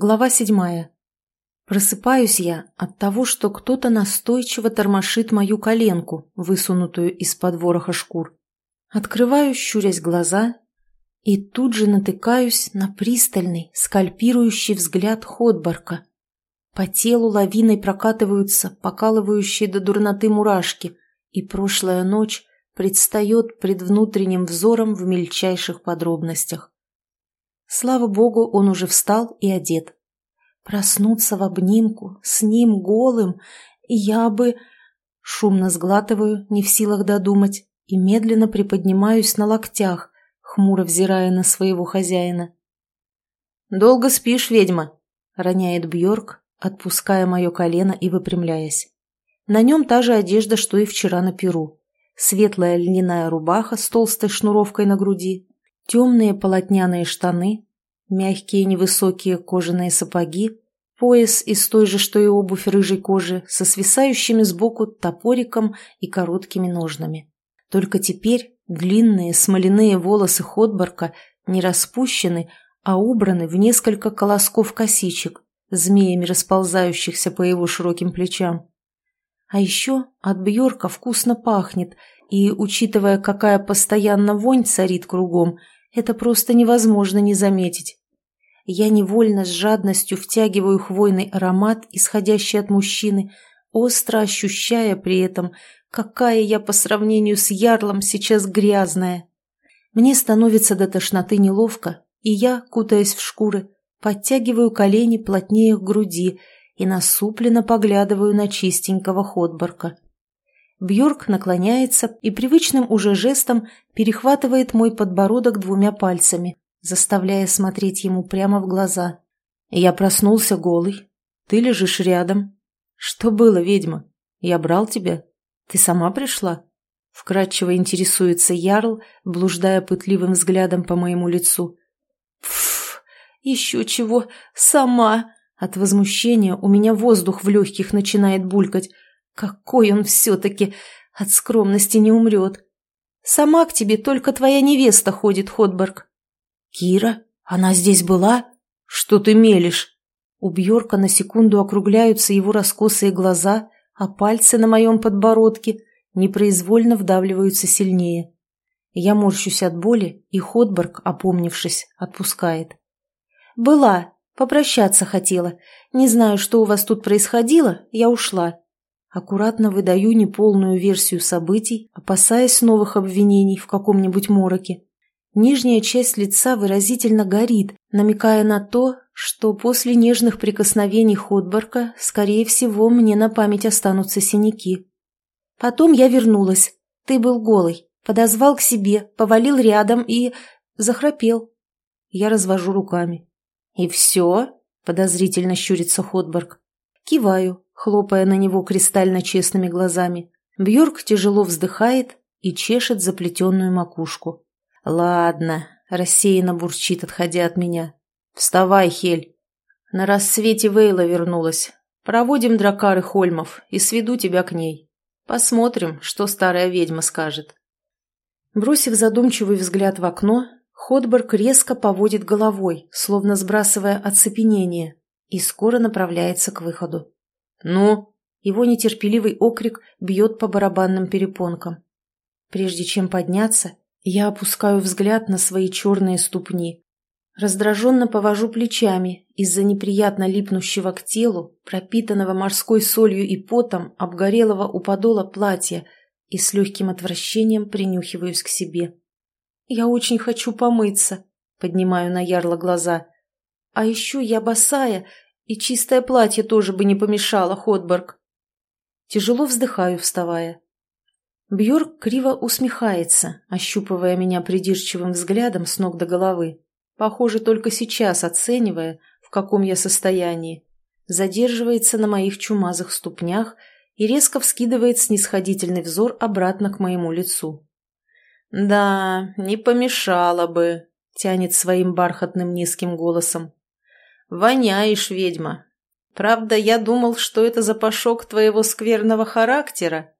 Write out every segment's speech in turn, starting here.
Глава седьмая. Просыпаюсь я от того, что кто-то настойчиво тормошит мою коленку, высунутую из-под вороха шкур. Открываю, щурясь глаза, и тут же натыкаюсь на пристальный, скальпирующий взгляд Ходборка. По телу лавиной прокатываются покалывающие до дурноты мурашки, и прошлая ночь предстает пред внутренним взором в мельчайших подробностях. Слава богу, он уже встал и одет. Проснуться в обнимку, с ним голым, я бы... Шумно сглатываю, не в силах додумать, и медленно приподнимаюсь на локтях, хмуро взирая на своего хозяина. «Долго спишь, ведьма?» — роняет Бьорк, отпуская мое колено и выпрямляясь. На нем та же одежда, что и вчера на перу. Светлая льняная рубаха с толстой шнуровкой на груди, темные полотняные штаны, мягкие невысокие кожаные сапоги, пояс из той же, что и обувь рыжей кожи, со свисающими сбоку топориком и короткими ножнами. Только теперь длинные смоляные волосы Ходборка не распущены, а убраны в несколько колосков косичек, змеями расползающихся по его широким плечам. А еще от Бьорка вкусно пахнет, и, учитывая, какая постоянно вонь царит кругом, это просто невозможно не заметить. Я невольно с жадностью втягиваю хвойный аромат, исходящий от мужчины, остро ощущая при этом, какая я по сравнению с ярлом сейчас грязная. Мне становится до тошноты неловко, и я, кутаясь в шкуры, подтягиваю колени плотнее к груди и насупленно поглядываю на чистенького ходборка. Бьорк наклоняется и привычным уже жестом перехватывает мой подбородок двумя пальцами, заставляя смотреть ему прямо в глаза. Я проснулся голый. Ты лежишь рядом. Что было, ведьма? Я брал тебя. Ты сама пришла? Вкратчиво интересуется Ярл, блуждая пытливым взглядом по моему лицу. Пф, еще чего, сама. От возмущения у меня воздух в легких начинает булькать. Какой он все-таки! От скромности не умрет. Сама к тебе только твоя невеста ходит, Ходберг. Кира? Она здесь была? Что ты мелешь? У Бьорка на секунду округляются его раскосые глаза, а пальцы на моем подбородке непроизвольно вдавливаются сильнее. Я морщусь от боли, и Ходберг, опомнившись, отпускает. «Была. Попрощаться хотела. Не знаю, что у вас тут происходило, я ушла. Аккуратно выдаю неполную версию событий, опасаясь новых обвинений в каком-нибудь мороке. Нижняя часть лица выразительно горит, намекая на то, что после нежных прикосновений Ходборка, скорее всего, мне на память останутся синяки. Потом я вернулась. Ты был голый. Подозвал к себе, повалил рядом и... захрапел. Я развожу руками. «И все?» — подозрительно щурится Ходборг. Киваю, хлопая на него кристально честными глазами. Бьорк тяжело вздыхает и чешет заплетенную макушку. «Ладно», — рассеянно бурчит, отходя от меня. «Вставай, Хель. На рассвете Вейла вернулась. Проводим дракары Хольмов и сведу тебя к ней. Посмотрим, что старая ведьма скажет». Бросив задумчивый взгляд в окно, Ходберг резко поводит головой, словно сбрасывая оцепенение, и скоро направляется к выходу. «Ну?» Его нетерпеливый окрик бьет по барабанным перепонкам. Прежде чем подняться, я опускаю взгляд на свои черные ступни. Раздраженно повожу плечами из-за неприятно липнущего к телу, пропитанного морской солью и потом, обгорелого у подола платья, и с легким отвращением принюхиваюсь к себе. «Я очень хочу помыться», — поднимаю на ярло глаза. «А еще я босая и чистое платье тоже бы не помешало, Ходберг. Тяжело вздыхаю, вставая. Бьорк криво усмехается, ощупывая меня придирчивым взглядом с ног до головы. Похоже, только сейчас оценивая, в каком я состоянии. Задерживается на моих чумазых ступнях и резко вскидывает снисходительный взор обратно к моему лицу. «Да, не помешало бы», — тянет своим бархатным низким голосом. «Воняешь, ведьма. Правда, я думал, что это запашок твоего скверного характера».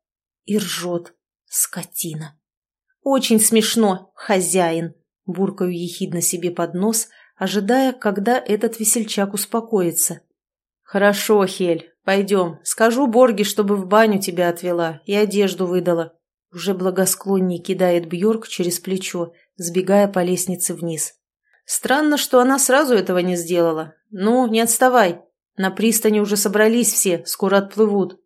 И ржет. Скотина. «Очень смешно, хозяин!» Буркаю ехидно себе под нос, ожидая, когда этот весельчак успокоится. «Хорошо, Хель, пойдем. Скажу Борге, чтобы в баню тебя отвела и одежду выдала». Уже благосклонней кидает Бьорк через плечо, сбегая по лестнице вниз. «Странно, что она сразу этого не сделала. Ну, не отставай. На пристани уже собрались все, скоро отплывут».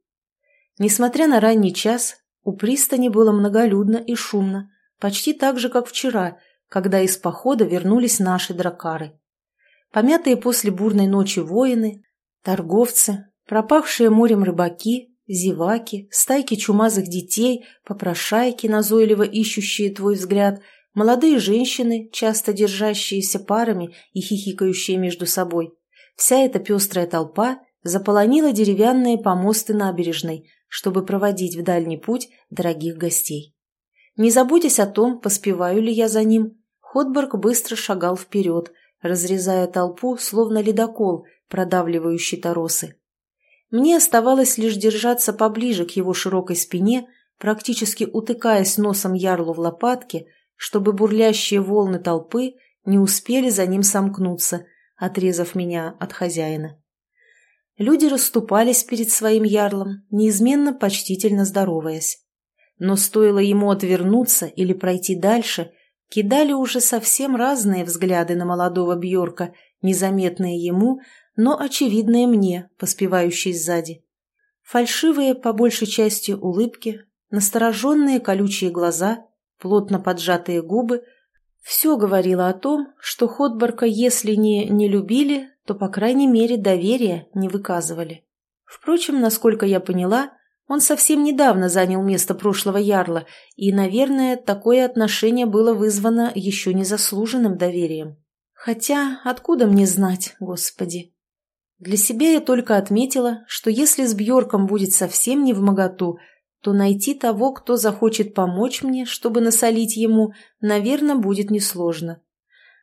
Несмотря на ранний час, у пристани было многолюдно и шумно, почти так же, как вчера, когда из похода вернулись наши дракары. Помятые после бурной ночи воины, торговцы, пропавшие морем рыбаки, зеваки, стайки чумазых детей, попрошайки, назойливо ищущие твой взгляд, молодые женщины, часто держащиеся парами и хихикающие между собой. Вся эта пестрая толпа заполонила деревянные помосты набережной, чтобы проводить в дальний путь дорогих гостей. Не заботясь о том, поспеваю ли я за ним, Ходберг быстро шагал вперед, разрезая толпу, словно ледокол, продавливающий торосы. Мне оставалось лишь держаться поближе к его широкой спине, практически утыкаясь носом ярлу в лопатки, чтобы бурлящие волны толпы не успели за ним сомкнуться, отрезав меня от хозяина. Люди расступались перед своим ярлом, неизменно почтительно здороваясь. Но стоило ему отвернуться или пройти дальше, кидали уже совсем разные взгляды на молодого Бьорка, незаметные ему, но очевидные мне, поспевающей сзади. Фальшивые, по большей части, улыбки, настороженные колючие глаза, плотно поджатые губы — все говорило о том, что Ходборка, если не не любили, то, по крайней мере, доверия не выказывали. Впрочем, насколько я поняла, он совсем недавно занял место прошлого ярла, и, наверное, такое отношение было вызвано еще незаслуженным доверием. Хотя, откуда мне знать, господи? Для себя я только отметила, что если с Бьорком будет совсем не в моготу, то найти того, кто захочет помочь мне, чтобы насолить ему, наверное, будет несложно.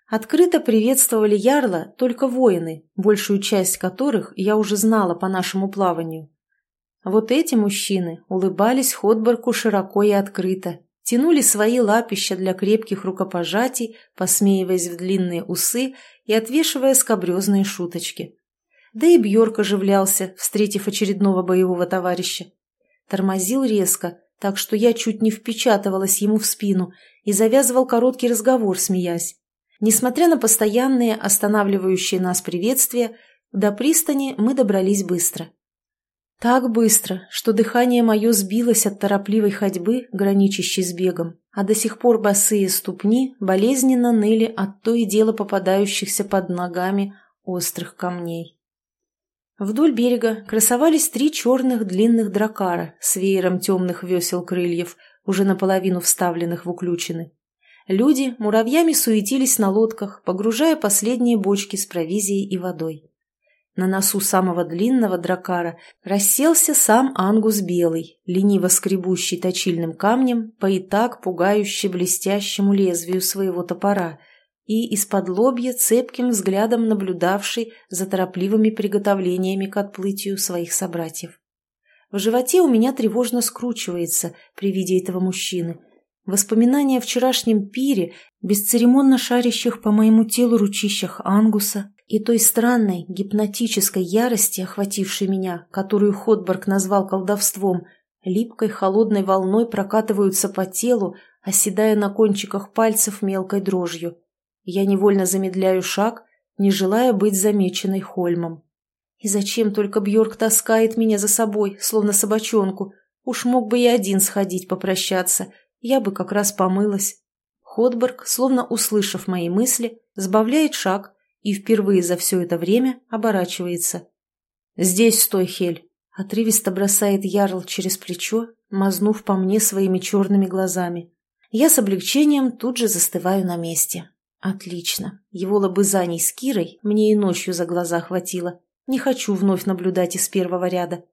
Открыто приветствовали Ярла только воины, большую часть которых я уже знала по нашему плаванию. Вот эти мужчины улыбались Ходборку широко и открыто, тянули свои лапища для крепких рукопожатий, посмеиваясь в длинные усы и отвешивая скобрезные шуточки. Да и Бьорк оживлялся, встретив очередного боевого товарища. Тормозил резко, так что я чуть не впечатывалась ему в спину и завязывал короткий разговор, смеясь. Несмотря на постоянные останавливающие нас приветствия, до пристани мы добрались быстро. Так быстро, что дыхание мое сбилось от торопливой ходьбы, граничащей с бегом, а до сих пор босые ступни болезненно ныли от то и дело попадающихся под ногами острых камней. Вдоль берега красовались три черных длинных дракара с веером темных весел крыльев, уже наполовину вставленных в уключины. Люди муравьями суетились на лодках, погружая последние бочки с провизией и водой. На носу самого длинного дракара расселся сам ангус белый, лениво скребущий точильным камнем по и так пугающе блестящему лезвию своего топора и из-под лобья цепким взглядом наблюдавший за торопливыми приготовлениями к отплытию своих собратьев. В животе у меня тревожно скручивается при виде этого мужчины – Воспоминания о вчерашнем пире, бесцеремонно шарящих по моему телу ручищах ангуса и той странной гипнотической ярости, охватившей меня, которую Ходборг назвал колдовством, липкой холодной волной прокатываются по телу, оседая на кончиках пальцев мелкой дрожью. Я невольно замедляю шаг, не желая быть замеченной Хольмом. И зачем только Бьорк таскает меня за собой, словно собачонку? Уж мог бы и один сходить попрощаться — я бы как раз помылась. Ходберг, словно услышав мои мысли, сбавляет шаг и впервые за все это время оборачивается. «Здесь стой, Хель!» — отрывисто бросает Ярл через плечо, мазнув по мне своими черными глазами. Я с облегчением тут же застываю на месте. Отлично. Его лобызаний с Кирой мне и ночью за глаза хватило. Не хочу вновь наблюдать из первого ряда.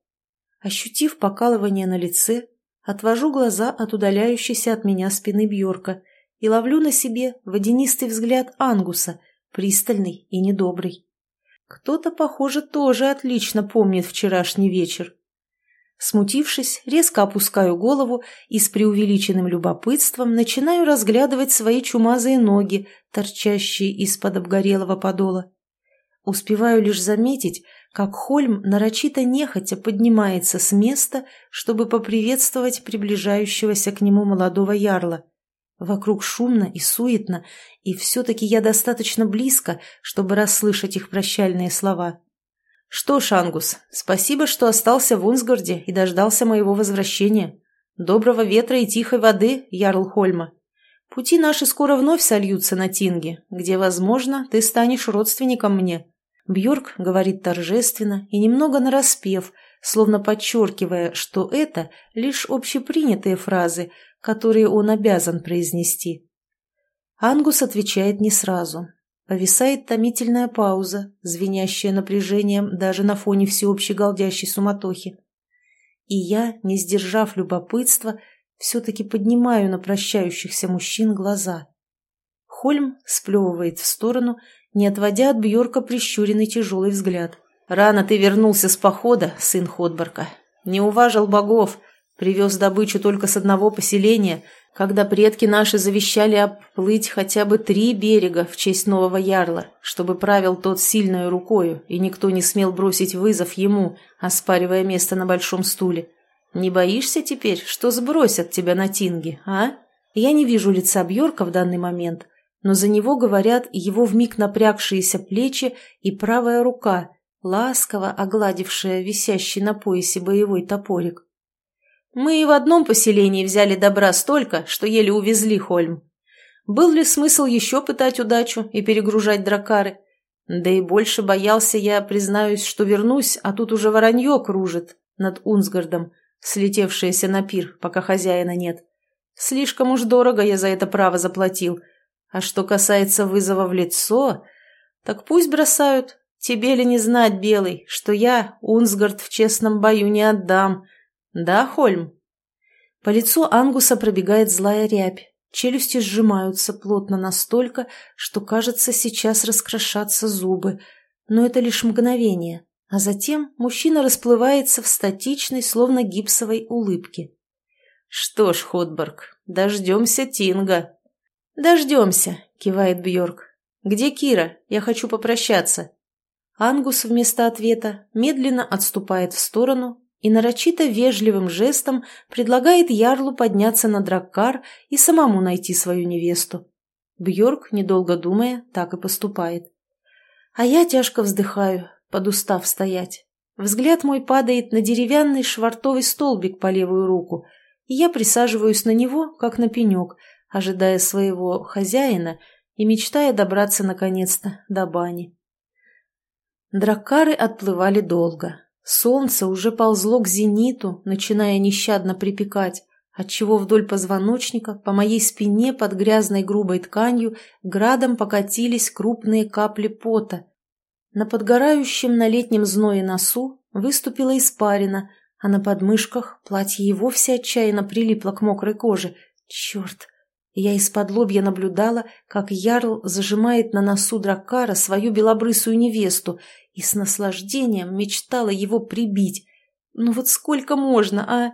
Ощутив покалывание на лице, Отвожу глаза от удаляющейся от меня спины Бьорка и ловлю на себе водянистый взгляд Ангуса, пристальный и недобрый. Кто-то, похоже, тоже отлично помнит вчерашний вечер. Смутившись, резко опускаю голову и с преувеличенным любопытством начинаю разглядывать свои чумазые ноги, торчащие из-под обгорелого подола. Успеваю лишь заметить, как Хольм нарочито нехотя поднимается с места, чтобы поприветствовать приближающегося к нему молодого ярла. Вокруг шумно и суетно, и все-таки я достаточно близко, чтобы расслышать их прощальные слова. «Что ж, Ангус, спасибо, что остался в Унсгарде и дождался моего возвращения. Доброго ветра и тихой воды, Ярл Хольма. Пути наши скоро вновь сольются на Тинге, где, возможно, ты станешь родственником мне». Бьорк говорит торжественно и немного нараспев, словно подчеркивая, что это лишь общепринятые фразы, которые он обязан произнести. Ангус отвечает не сразу, Повисает томительная пауза, звенящая напряжением даже на фоне всеобщей галдящей суматохи. И я, не сдержав любопытства, все-таки поднимаю на прощающихся мужчин глаза. Хольм сплевывает в сторону, не отводя от Бьорка прищуренный тяжелый взгляд. «Рано ты вернулся с похода, сын Ходборка. Не уважил богов, привез добычу только с одного поселения, когда предки наши завещали обплыть хотя бы три берега в честь нового ярла, чтобы правил тот сильной рукою, и никто не смел бросить вызов ему, оспаривая место на большом стуле. Не боишься теперь, что сбросят тебя на тинги, а? Я не вижу лица Бьорка в данный момент, но за него говорят его вмиг напрягшиеся плечи и правая рука, ласково огладившая висящий на поясе боевой топорик. Мы и в одном поселении взяли добра столько, что еле увезли Хольм. Был ли смысл еще пытать удачу и перегружать дракары? Да и больше боялся я, признаюсь, что вернусь, а тут уже воронье кружит над Унсгардом, слетевшееся на пир, пока хозяина нет. Слишком уж дорого я за это право заплатил. А что касается вызова в лицо, так пусть бросают. Тебе ли не знать, Белый, что я Унсгард в честном бою не отдам, «Да, Хольм?» По лицу Ангуса пробегает злая рябь. Челюсти сжимаются плотно настолько, что, кажется, сейчас раскрошатся зубы. Но это лишь мгновение. А затем мужчина расплывается в статичной, словно гипсовой улыбке. «Что ж, Ходборг, дождемся Тинга». «Дождемся», — кивает Бьорк. «Где Кира? Я хочу попрощаться». Ангус вместо ответа медленно отступает в сторону и нарочито вежливым жестом предлагает Ярлу подняться на драккар и самому найти свою невесту. Бьорк, недолго думая, так и поступает. А я тяжко вздыхаю, подустав стоять. Взгляд мой падает на деревянный швартовый столбик по левую руку, и я присаживаюсь на него, как на пенек, ожидая своего хозяина и мечтая добраться наконец-то до бани. Драккары отплывали долго, Солнце уже ползло к зениту, начиная нещадно припекать, отчего вдоль позвоночника по моей спине под грязной грубой тканью градом покатились крупные капли пота. На подгорающем на летнем зное носу выступила испарина, а на подмышках платье и вовсе отчаянно прилипло к мокрой коже. Черт! Я из-под лобья наблюдала, как Ярл зажимает на носу Драккара свою белобрысую невесту и с наслаждением мечтала его прибить. Ну вот сколько можно, а?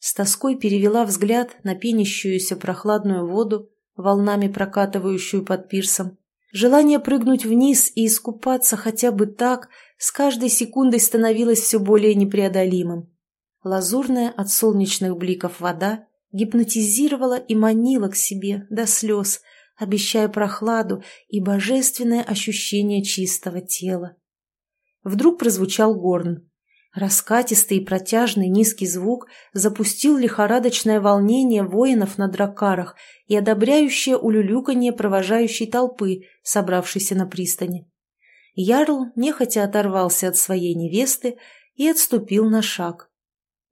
С тоской перевела взгляд на пенящуюся прохладную воду, волнами прокатывающую под пирсом. Желание прыгнуть вниз и искупаться хотя бы так с каждой секундой становилось все более непреодолимым. Лазурная от солнечных бликов вода гипнотизировала и манила к себе до слез, обещая прохладу и божественное ощущение чистого тела. Вдруг прозвучал горн. Раскатистый и протяжный низкий звук запустил лихорадочное волнение воинов на дракарах и одобряющее улюлюканье провожающей толпы, собравшейся на пристани. Ярл нехотя оторвался от своей невесты и отступил на шаг.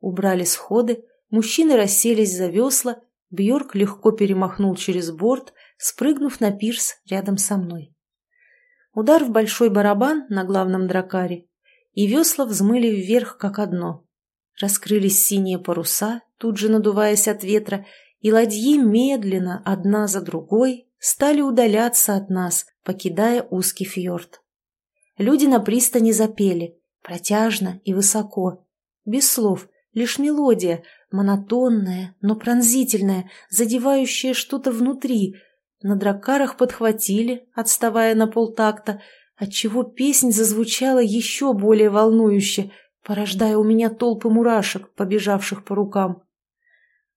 Убрали сходы, мужчины расселись за весла, Бьорк легко перемахнул через борт, спрыгнув на пирс рядом со мной. Удар в большой барабан на главном дракаре, и весла взмыли вверх как одно. Раскрылись синие паруса, тут же надуваясь от ветра, и ладьи медленно, одна за другой, стали удаляться от нас, покидая узкий фьорд. Люди на пристани запели, протяжно и высоко, без слов, лишь мелодия, монотонная, но пронзительная, задевающая что-то внутри. На дракарах подхватили, отставая на полтакта, отчего песнь зазвучала еще более волнующе, порождая у меня толпы мурашек, побежавших по рукам.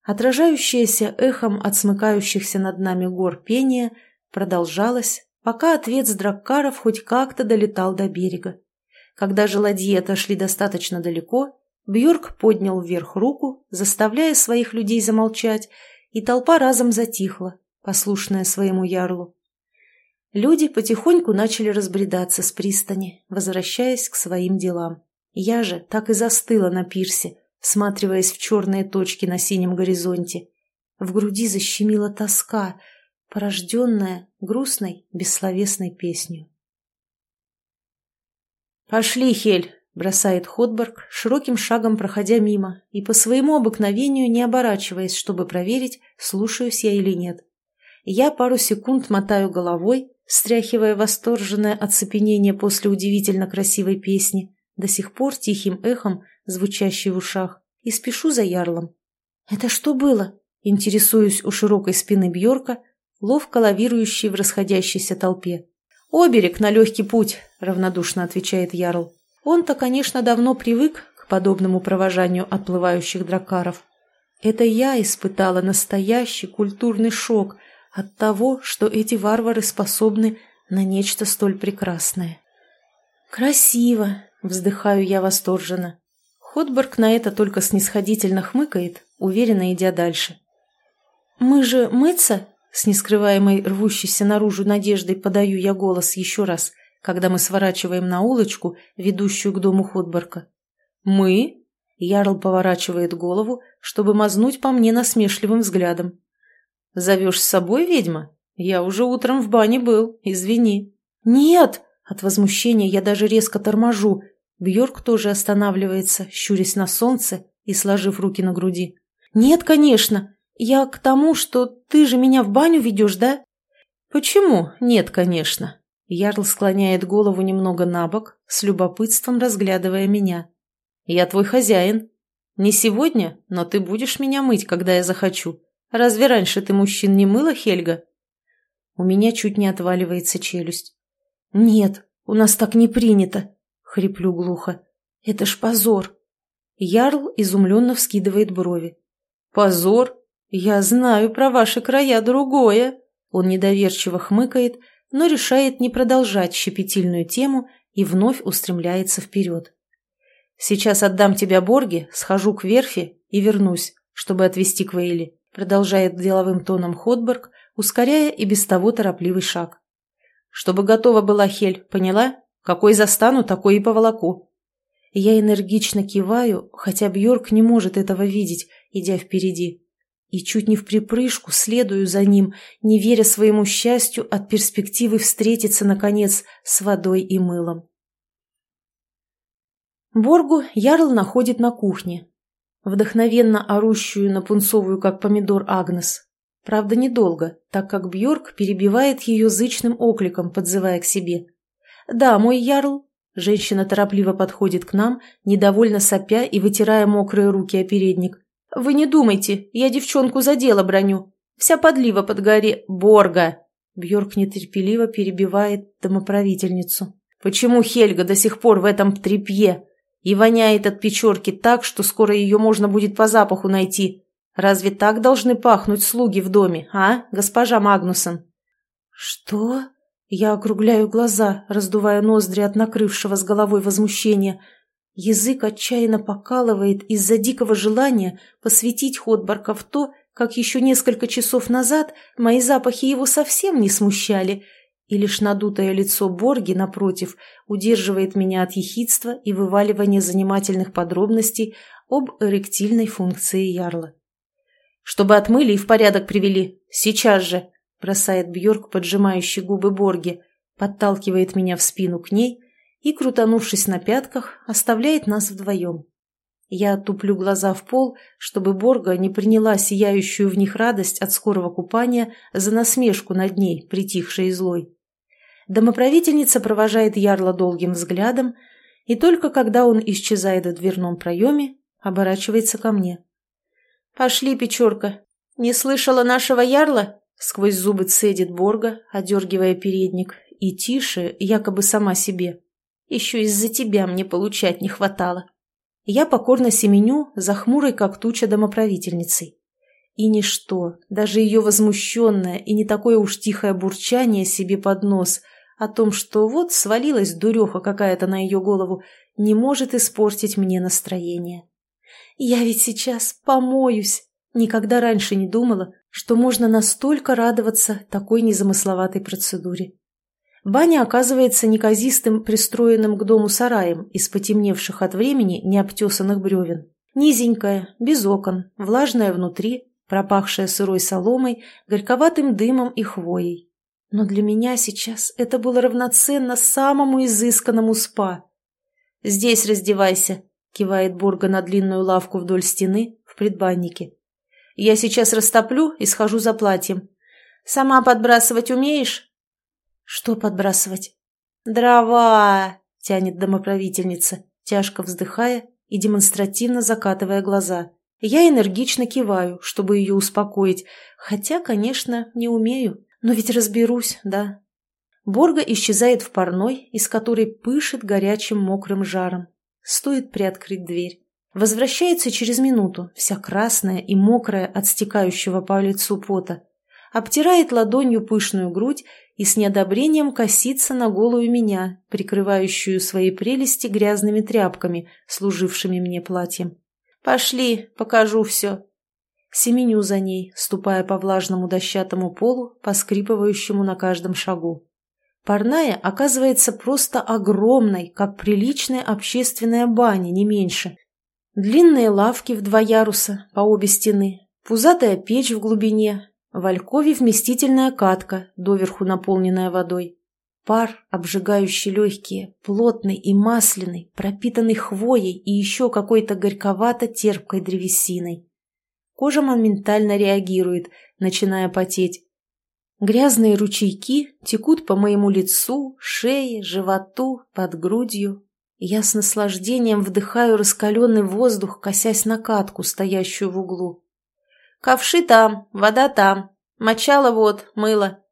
Отражающееся эхом от смыкающихся над нами гор пение продолжалось, пока ответ с драккаров хоть как-то долетал до берега. Когда же ладьи отошли достаточно далеко, Бьорк поднял вверх руку, заставляя своих людей замолчать, и толпа разом затихла, послушная своему ярлу. Люди потихоньку начали разбредаться с пристани, возвращаясь к своим делам. Я же так и застыла на пирсе, всматриваясь в черные точки на синем горизонте. В груди защемила тоска, порожденная грустной, бессловесной песней. «Пошли, Хель!» — бросает Ходберг, широким шагом проходя мимо и по своему обыкновению не оборачиваясь, чтобы проверить, слушаюсь я или нет. Я пару секунд мотаю головой, стряхивая восторженное оцепенение после удивительно красивой песни, до сих пор тихим эхом, звучащей в ушах, и спешу за ярлом. «Это что было?» — интересуюсь у широкой спины Бьорка, ловко лавирующей в расходящейся толпе. «Оберег на легкий путь», — равнодушно отвечает Ярл. Он-то, конечно, давно привык к подобному провожанию отплывающих дракаров. Это я испытала настоящий культурный шок от того, что эти варвары способны на нечто столь прекрасное. «Красиво!» — вздыхаю я восторженно. Ходберг на это только снисходительно хмыкает, уверенно идя дальше. «Мы же мыться?» С нескрываемой рвущейся наружу надеждой подаю я голос еще раз, когда мы сворачиваем на улочку, ведущую к дому Ходборка. «Мы?» Ярл поворачивает голову, чтобы мазнуть по мне насмешливым взглядом. «Зовешь с собой, ведьма? Я уже утром в бане был, извини». «Нет!» От возмущения я даже резко торможу. Бьорк тоже останавливается, щурясь на солнце и сложив руки на груди. «Нет, конечно! «Я к тому, что ты же меня в баню ведешь, да?» «Почему? Нет, конечно». Ярл склоняет голову немного на бок, с любопытством разглядывая меня. «Я твой хозяин. Не сегодня, но ты будешь меня мыть, когда я захочу. Разве раньше ты мужчин не мыла, Хельга?» У меня чуть не отваливается челюсть. «Нет, у нас так не принято», — хриплю глухо. «Это ж позор». Ярл изумленно вскидывает брови. «Позор? «Я знаю про ваши края другое!» Он недоверчиво хмыкает, но решает не продолжать щепетильную тему и вновь устремляется вперед. «Сейчас отдам тебя Борге, схожу к верфи и вернусь, чтобы отвезти к Вейли», продолжает деловым тоном Ходберг, ускоряя и без того торопливый шаг. «Чтобы готова была Хель, поняла? Какой застану, такой и поволоку». Я энергично киваю, хотя Бьорк не может этого видеть, идя впереди и чуть не в припрыжку следую за ним, не веря своему счастью от перспективы встретиться, наконец, с водой и мылом. Боргу Ярл находит на кухне, вдохновенно орущую на пунцовую, как помидор, Агнес. Правда, недолго, так как Бьорк перебивает ее зычным окликом, подзывая к себе. «Да, мой Ярл!» Женщина торопливо подходит к нам, недовольно сопя и вытирая мокрые руки о передник. «Вы не думайте, я девчонку за дело броню. Вся подлива под горе Борга!» Бьорк нетерпеливо перебивает домоправительницу. «Почему Хельга до сих пор в этом трепье? И воняет от печерки так, что скоро ее можно будет по запаху найти. Разве так должны пахнуть слуги в доме, а, госпожа Магнусон?» «Что?» Я округляю глаза, раздувая ноздри от накрывшего с головой возмущения – Язык отчаянно покалывает из-за дикого желания посвятить Ходбарка в то, как еще несколько часов назад мои запахи его совсем не смущали, и лишь надутое лицо Борги, напротив, удерживает меня от ехидства и вываливания занимательных подробностей об эректильной функции ярла. «Чтобы отмыли и в порядок привели. Сейчас же!» – бросает Бьорк, поджимающий губы Борги, подталкивает меня в спину к ней – и, крутанувшись на пятках, оставляет нас вдвоем. Я туплю глаза в пол, чтобы Борга не приняла сияющую в них радость от скорого купания за насмешку над ней, притихшей и злой. Домоправительница провожает Ярла долгим взглядом, и только когда он исчезает в дверном проеме, оборачивается ко мне. «Пошли, Печорка. Не слышала нашего ярла?» Сквозь зубы цедит Борга, одергивая передник, и тише, якобы сама себе. «Еще из-за тебя мне получать не хватало». Я покорно семеню за хмурой, как туча, домоправительницей. И ничто, даже ее возмущенное и не такое уж тихое бурчание себе под нос о том, что вот свалилась дуреха какая-то на ее голову, не может испортить мне настроение. Я ведь сейчас помоюсь. Никогда раньше не думала, что можно настолько радоваться такой незамысловатой процедуре. Баня оказывается неказистым, пристроенным к дому сараем из потемневших от времени необтесанных бревен. Низенькая, без окон, влажная внутри, пропахшая сырой соломой, горьковатым дымом и хвоей. Но для меня сейчас это было равноценно самому изысканному спа. «Здесь раздевайся», — кивает Борга на длинную лавку вдоль стены в предбаннике. «Я сейчас растоплю и схожу за платьем. Сама подбрасывать умеешь?» «Что подбрасывать?» «Дрова!» — тянет домоправительница, тяжко вздыхая и демонстративно закатывая глаза. Я энергично киваю, чтобы ее успокоить, хотя, конечно, не умею, но ведь разберусь, да. Борга исчезает в парной, из которой пышет горячим мокрым жаром. Стоит приоткрыть дверь. Возвращается через минуту, вся красная и мокрая от стекающего по лицу пота. Обтирает ладонью пышную грудь и с неодобрением косится на голую меня, прикрывающую свои прелести грязными тряпками, служившими мне платьем. «Пошли, покажу все». Семеню за ней, ступая по влажному дощатому полу, поскрипывающему на каждом шагу. Парная оказывается просто огромной, как приличная общественная баня, не меньше. Длинные лавки в два яруса по обе стены, пузатая печь в глубине, в алькове вместительная катка, доверху наполненная водой. Пар, обжигающий легкие, плотный и масляный, пропитанный хвоей и еще какой-то горьковато-терпкой древесиной. Кожа моментально реагирует, начиная потеть. Грязные ручейки текут по моему лицу, шее, животу, под грудью. Я с наслаждением вдыхаю раскаленный воздух, косясь на катку, стоящую в углу. «Ковши там, вода там, мочало вот, мыло»,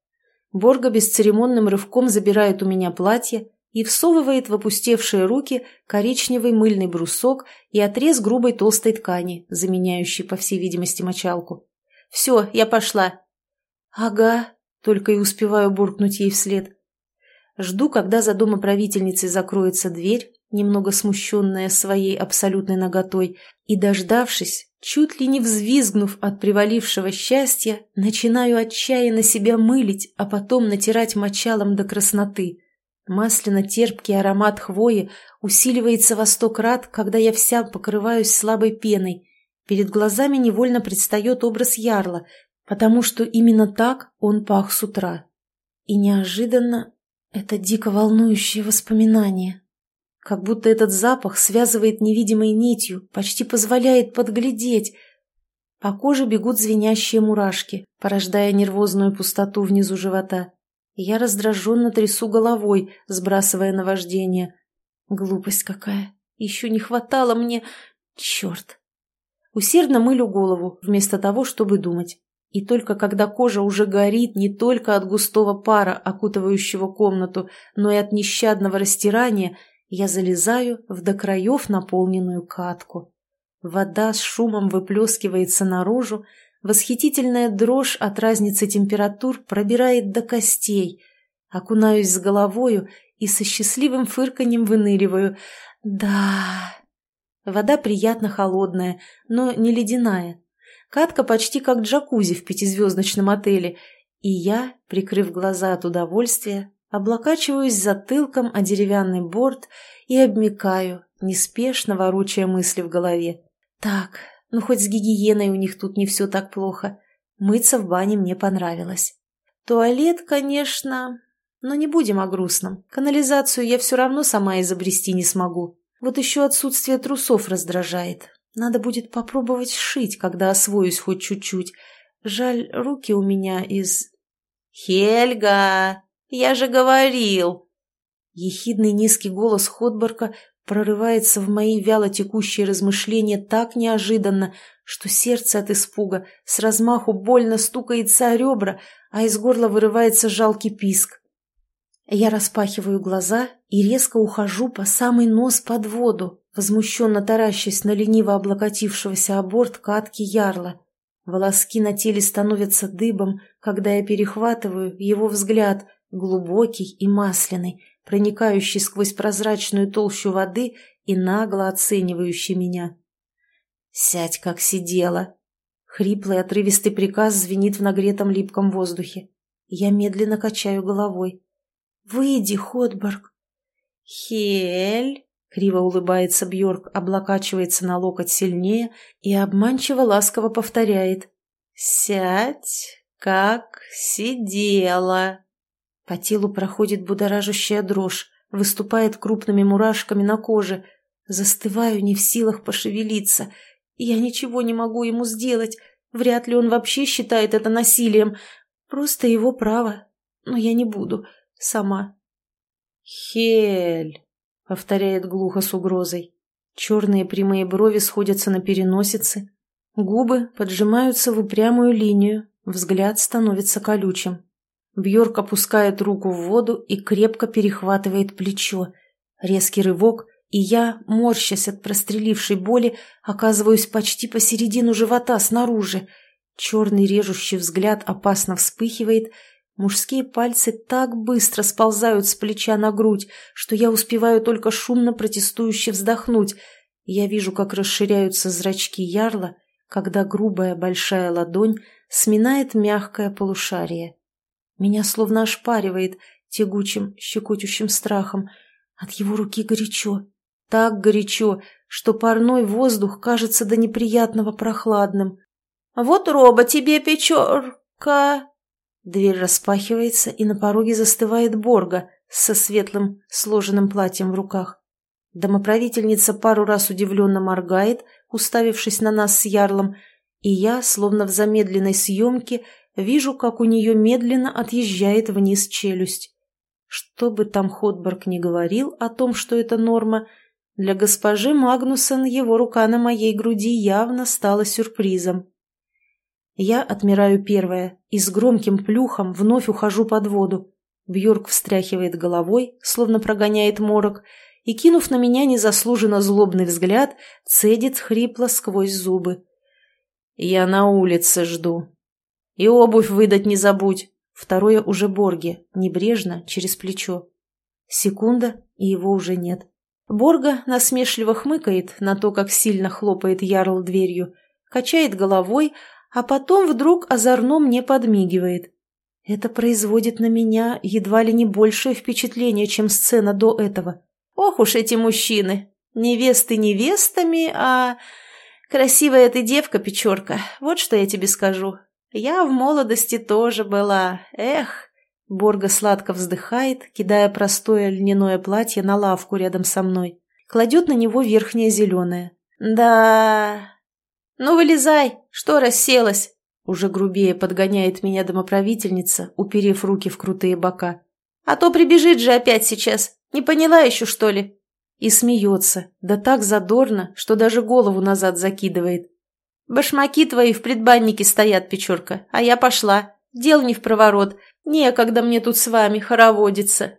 Борга бесцеремонным рывком забирает у меня платье и всовывает в опустевшие руки коричневый мыльный брусок и отрез грубой толстой ткани, заменяющий, по всей видимости, мочалку. «Все, я пошла». «Ага», — только и успеваю буркнуть ей вслед. Жду, когда за домоправительницей закроется дверь, немного смущенная своей абсолютной наготой, и, дождавшись, чуть ли не взвизгнув от привалившего счастья, начинаю отчаянно себя мылить, а потом натирать мочалом до красноты. Масляно-терпкий аромат хвои усиливается во сто крат, когда я вся покрываюсь слабой пеной. Перед глазами невольно предстает образ ярла, потому что именно так он пах с утра. И неожиданно это дико волнующее воспоминание. Как будто этот запах связывает невидимой нитью, почти позволяет подглядеть. По коже бегут звенящие мурашки, порождая нервозную пустоту внизу живота. Я раздраженно трясу головой, сбрасывая наваждение. Глупость какая. Еще не хватало мне... Черт. Усердно мылю голову, вместо того, чтобы думать. И только когда кожа уже горит не только от густого пара, окутывающего комнату, но и от нещадного растирания, я залезаю в до краев наполненную катку. Вода с шумом выплескивается наружу, восхитительная дрожь от разницы температур пробирает до костей. Окунаюсь с головою и со счастливым фырканьем выныриваю. Да... Вода приятно холодная, но не ледяная. Катка почти как джакузи в пятизвездочном отеле, и я, прикрыв глаза от удовольствия, облокачиваюсь затылком о деревянный борт и обмикаю, неспешно ворочая мысли в голове. Так, ну хоть с гигиеной у них тут не все так плохо. Мыться в бане мне понравилось. Туалет, конечно, но не будем о грустном. Канализацию я все равно сама изобрести не смогу. Вот еще отсутствие трусов раздражает. Надо будет попробовать сшить, когда освоюсь хоть чуть-чуть. Жаль, руки у меня из... «Хельга!» «Я же говорил!» Ехидный низкий голос Ходборка прорывается в мои вяло текущие размышления так неожиданно, что сердце от испуга с размаху больно стукается о ребра, а из горла вырывается жалкий писк. Я распахиваю глаза и резко ухожу по самый нос под воду, возмущенно таращась на лениво облокотившегося о борт катки ярла. Волоски на теле становятся дыбом, когда я перехватываю его взгляд, глубокий и масляный, проникающий сквозь прозрачную толщу воды и нагло оценивающий меня. «Сядь, как сидела!» Хриплый отрывистый приказ звенит в нагретом липком воздухе. Я медленно качаю головой. «Выйди, Ходборг!» «Хель!» — криво улыбается Бьорк, облокачивается на локоть сильнее и обманчиво ласково повторяет. «Сядь, как сидела!» По телу проходит будоражащая дрожь, выступает крупными мурашками на коже. Застываю, не в силах пошевелиться. Я ничего не могу ему сделать. Вряд ли он вообще считает это насилием. Просто его право. Но я не буду сама. «Хель!» — повторяет глухо с угрозой. Черные прямые брови сходятся на переносице. Губы поджимаются в упрямую линию, взгляд становится колючим. Бьорк опускает руку в воду и крепко перехватывает плечо. Резкий рывок, и я, морщась от прострелившей боли, оказываюсь почти посередину живота снаружи. Черный режущий взгляд опасно вспыхивает, Мужские пальцы так быстро сползают с плеча на грудь, что я успеваю только шумно протестующе вздохнуть. Я вижу, как расширяются зрачки ярла, когда грубая большая ладонь сминает мягкое полушарие. Меня словно ошпаривает тягучим, щекочущим страхом. От его руки горячо, так горячо, что парной воздух кажется до неприятного прохладным. «Вот роба тебе печерка!» Дверь распахивается, и на пороге застывает Борга со светлым сложенным платьем в руках. Домоправительница пару раз удивленно моргает, уставившись на нас с ярлом, и я, словно в замедленной съемке, вижу, как у нее медленно отъезжает вниз челюсть. Что бы там Ходборг ни говорил о том, что это норма, для госпожи Магнусон его рука на моей груди явно стала сюрпризом. Я отмираю первая и с громким плюхом вновь ухожу под воду. Бьорк встряхивает головой, словно прогоняет морок, и, кинув на меня незаслуженно злобный взгляд, цедит хрипло сквозь зубы. «Я на улице жду. И обувь выдать не забудь». Второе уже Борге, небрежно, через плечо. Секунда, и его уже нет. Борга насмешливо хмыкает на то, как сильно хлопает ярл дверью, качает головой, а потом вдруг озорно мне подмигивает. Это производит на меня едва ли не большее впечатление, чем сцена до этого. Ох уж эти мужчины! Невесты невестами, а... Красивая ты девка, Печорка, вот что я тебе скажу. Я в молодости тоже была, эх... Борга сладко вздыхает, кидая простое льняное платье на лавку рядом со мной. Кладет на него верхнее зеленое. «Да, «Ну, вылезай! Что расселась?» Уже грубее подгоняет меня домоправительница, уперев руки в крутые бока. «А то прибежит же опять сейчас. Не поняла еще, что ли?» И смеется, да так задорно, что даже голову назад закидывает. «Башмаки твои в предбаннике стоят, Печорка, а я пошла. Дел не в проворот. Некогда мне тут с вами хороводиться.